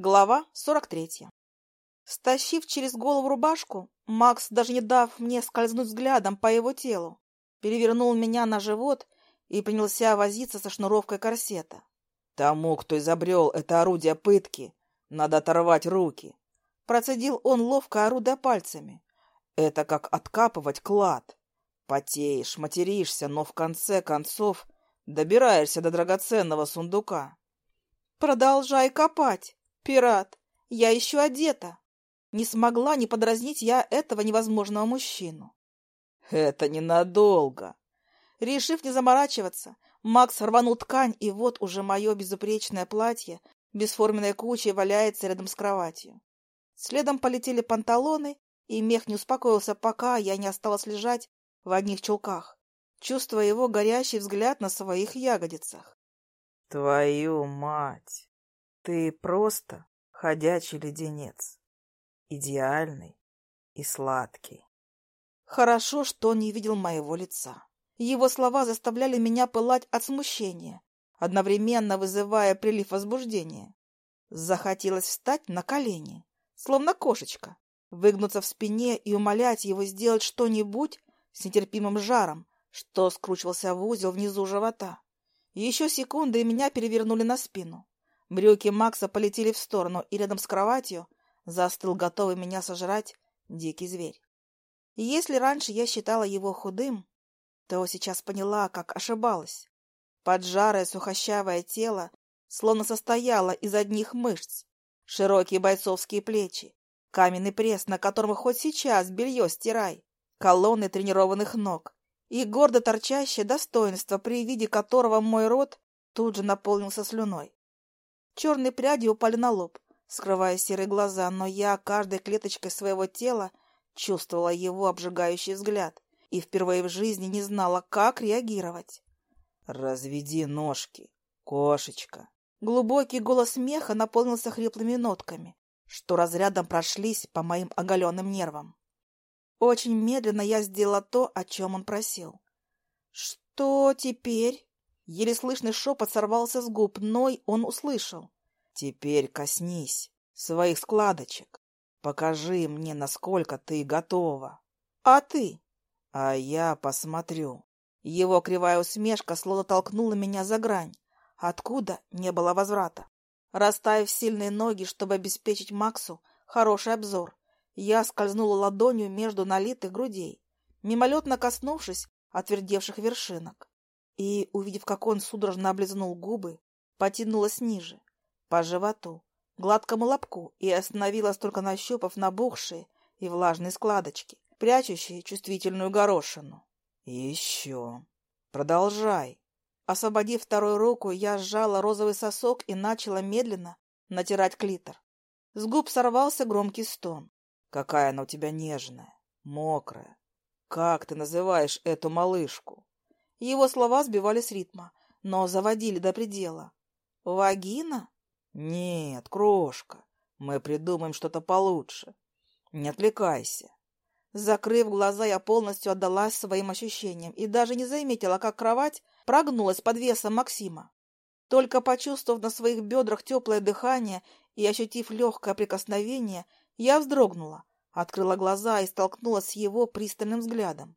Глава 43. Стащив через голову рубашку, Макс, даже не дав мне скользнуть взглядом по его телу, перевернул меня на живот и принялся возиться со шнуровкой корсета. «Тому, кто изобрел это орудие пытки, надо оторвать руки!» Процедил он, ловко орудуя пальцами. «Это как откапывать клад. Потеешь, материшься, но в конце концов добираешься до драгоценного сундука». «Продолжай копать!» Пират, я еще одета. Не смогла не подразнить я этого невозможного мужчину. Это ненадолго. Решив не заморачиваться, Макс рванул ткань, и вот уже мое безупречное платье бесформенной кучей валяется рядом с кроватью. Следом полетели панталоны, и мех не успокоился, пока я не осталась лежать в одних чулках, чувствуя его горящий взгляд на своих ягодицах. «Твою мать!» Ты просто ходячий леденец. Идеальный и сладкий. Хорошо, что он не видел моего лица. Его слова заставляли меня пылать от смущения, одновременно вызывая прилив возбуждения. Захотелось встать на колени, словно кошечка, выгнуться в спине и умолять его сделать что-нибудь с нетерпимым жаром, что скручивался в узел внизу живота. Еще секунды, и меня перевернули на спину. Брюки Макса полетели в сторону, и рядом с кроватью застыл готовый меня сожрать дикий зверь. И если раньше я считала его худым, то сейчас поняла, как ошибалась. Поджарое сухощавое тело словно состояло из одних мышц, широкие бойцовские плечи, каменный пресс, на котором хоть сейчас белье стирай, колонны тренированных ног и гордо торчащее достоинство, при виде которого мой рот тут же наполнился слюной. Черные пряди упали на лоб, скрывая серые глаза, но я каждой клеточкой своего тела чувствовала его обжигающий взгляд и впервые в жизни не знала, как реагировать. «Разведи ножки, кошечка!» Глубокий голос смеха наполнился хриплыми нотками, что разрядом прошлись по моим оголенным нервам. Очень медленно я сделала то, о чем он просил. «Что теперь?» Еле слышный шепот сорвался с губ, но он услышал. «Теперь коснись своих складочек. Покажи мне, насколько ты готова». «А ты?» «А я посмотрю». Его кривая усмешка словно толкнула меня за грань, откуда не было возврата. Расставив сильные ноги, чтобы обеспечить Максу хороший обзор, я скользнула ладонью между налитых грудей, мимолетно коснувшись отвердевших вершинок и, увидев, как он судорожно облизнул губы, потянулась ниже, по животу, гладкому лобку и остановилась только нащупав набухшие и влажные складочки, прячущие чувствительную горошину. еще. Продолжай. Освободив вторую руку, я сжала розовый сосок и начала медленно натирать клитор. С губ сорвался громкий стон. Какая она у тебя нежная, мокрая. Как ты называешь эту малышку? Его слова сбивали с ритма, но заводили до предела. «Вагина?» «Нет, крошка, мы придумаем что-то получше. Не отвлекайся». Закрыв глаза, я полностью отдалась своим ощущениям и даже не заметила, как кровать прогнулась под весом Максима. Только почувствовав на своих бедрах теплое дыхание и ощутив легкое прикосновение, я вздрогнула, открыла глаза и столкнулась с его пристальным взглядом.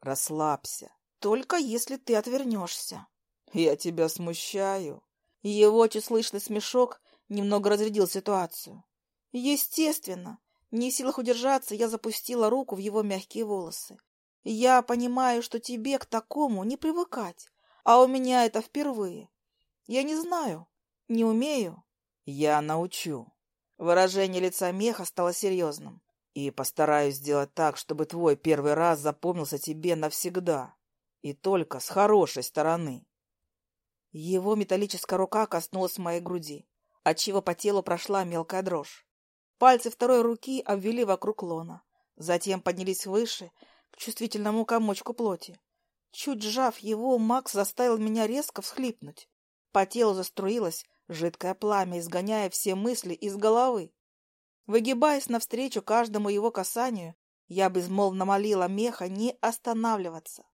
«Расслабься. Только если ты отвернешься. Я тебя смущаю. Его чуть слышный смешок немного разрядил ситуацию. Естественно, не в силах удержаться, я запустила руку в его мягкие волосы. Я понимаю, что тебе к такому не привыкать, а у меня это впервые. Я не знаю, не умею. Я научу. Выражение лица меха стало серьезным. И постараюсь сделать так, чтобы твой первый раз запомнился тебе навсегда. И только с хорошей стороны. Его металлическая рука коснулась моей груди, отчего по телу прошла мелкая дрожь. Пальцы второй руки обвели вокруг лона, затем поднялись выше, к чувствительному комочку плоти. Чуть сжав его, Макс заставил меня резко всхлипнуть. По телу заструилось жидкое пламя, изгоняя все мысли из головы. Выгибаясь навстречу каждому его касанию, я безмолвно молила меха не останавливаться.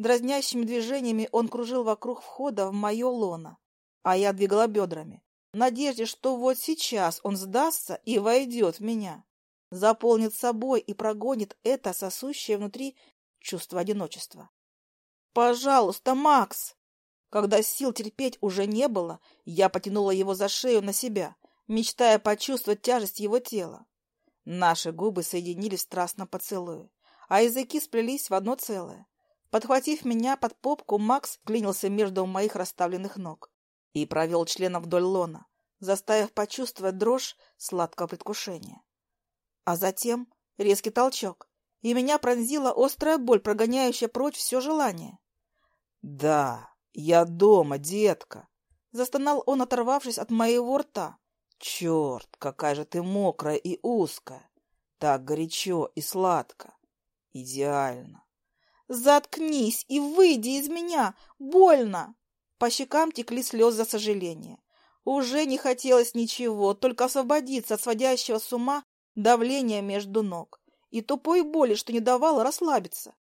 Дразнящими движениями он кружил вокруг входа в мое лоно, а я двигала бедрами, в надежде, что вот сейчас он сдастся и войдет в меня, заполнит собой и прогонит это сосущее внутри чувство одиночества. «Пожалуйста, Макс!» Когда сил терпеть уже не было, я потянула его за шею на себя, мечтая почувствовать тяжесть его тела. Наши губы соединились в страстном а языки сплелись в одно целое. Подхватив меня под попку, Макс клинился между моих расставленных ног и провел членом вдоль лона, заставив почувствовать дрожь сладкого предвкушения. А затем резкий толчок, и меня пронзила острая боль, прогоняющая прочь все желание. «Да, я дома, детка!» — застонал он, оторвавшись от моего рта. «Черт, какая же ты мокрая и узкая! Так горячо и сладко! Идеально!» «Заткнись и выйди из меня! Больно!» По щекам текли слезы сожаления. Уже не хотелось ничего, только освободиться от сводящего с ума давления между ног и тупой боли, что не давало расслабиться.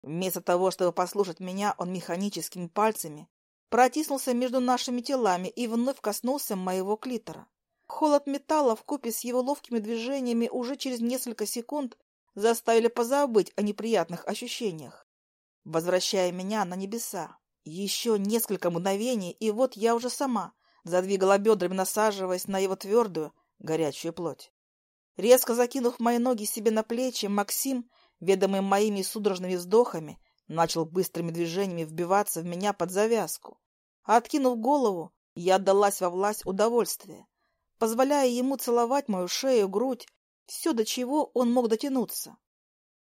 Вместо того, чтобы послушать меня, он механическими пальцами протиснулся между нашими телами и вновь коснулся моего клитора. Холод металла вкупе с его ловкими движениями уже через несколько секунд заставили позабыть о неприятных ощущениях, возвращая меня на небеса. Еще несколько мгновений, и вот я уже сама задвигала бедрами, насаживаясь на его твердую, горячую плоть. Резко закинув мои ноги себе на плечи, Максим ведомый моими судорожными вздохами, начал быстрыми движениями вбиваться в меня под завязку. откинув голову, я отдалась во власть удовольствия, позволяя ему целовать мою шею, грудь, все, до чего он мог дотянуться.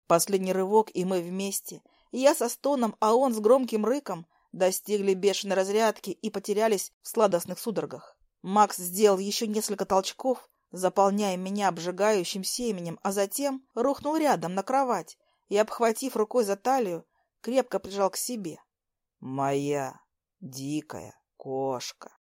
Последний рывок, и мы вместе. Я со стоном, а он с громким рыком достигли бешеной разрядки и потерялись в сладостных судорогах. Макс сделал еще несколько толчков, заполняя меня обжигающим семенем, а затем рухнул рядом на кровать и, обхватив рукой за талию, крепко прижал к себе. «Моя дикая кошка!»